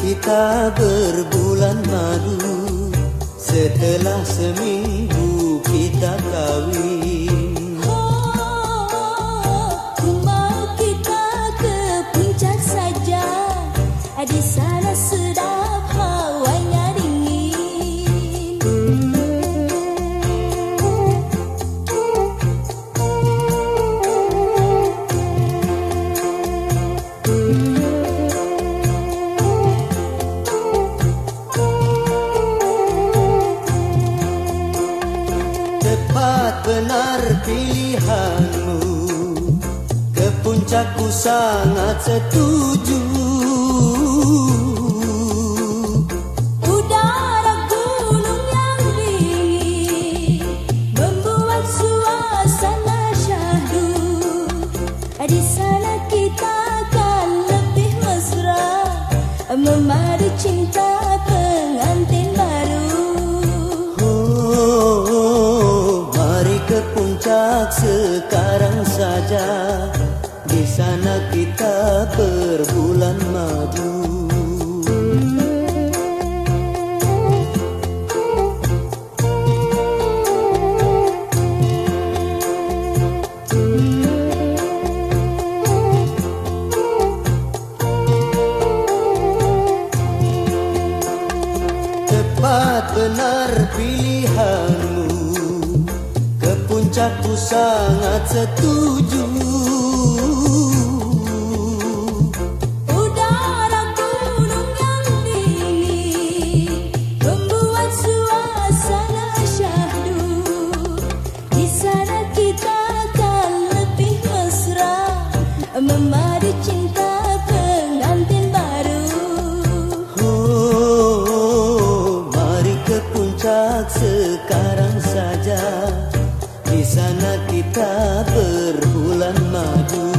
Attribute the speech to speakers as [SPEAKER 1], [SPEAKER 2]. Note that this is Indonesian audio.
[SPEAKER 1] kita berbulan madu Setelah seminggu kita kawin
[SPEAKER 2] Oh, Di sana sedap
[SPEAKER 1] benar pilihanmu. Ke puncakku sangat setuju.
[SPEAKER 2] Udara gunung yang dingin Membuat suasana syahdu. Di sana kita akan lebih mesra Memadu cinta
[SPEAKER 1] sekarang saja Di sana kita berbulan madu. Tepat benar pilihanmu Ke puncakku sangat setuju.
[SPEAKER 2] Udara gunung yang dingin Membuat suasana syahdu. Di sana kita akan lebih mesra Memadu cinta pengantin baru.
[SPEAKER 1] Oh, mari ke puncak sekarang tak berbulan madu.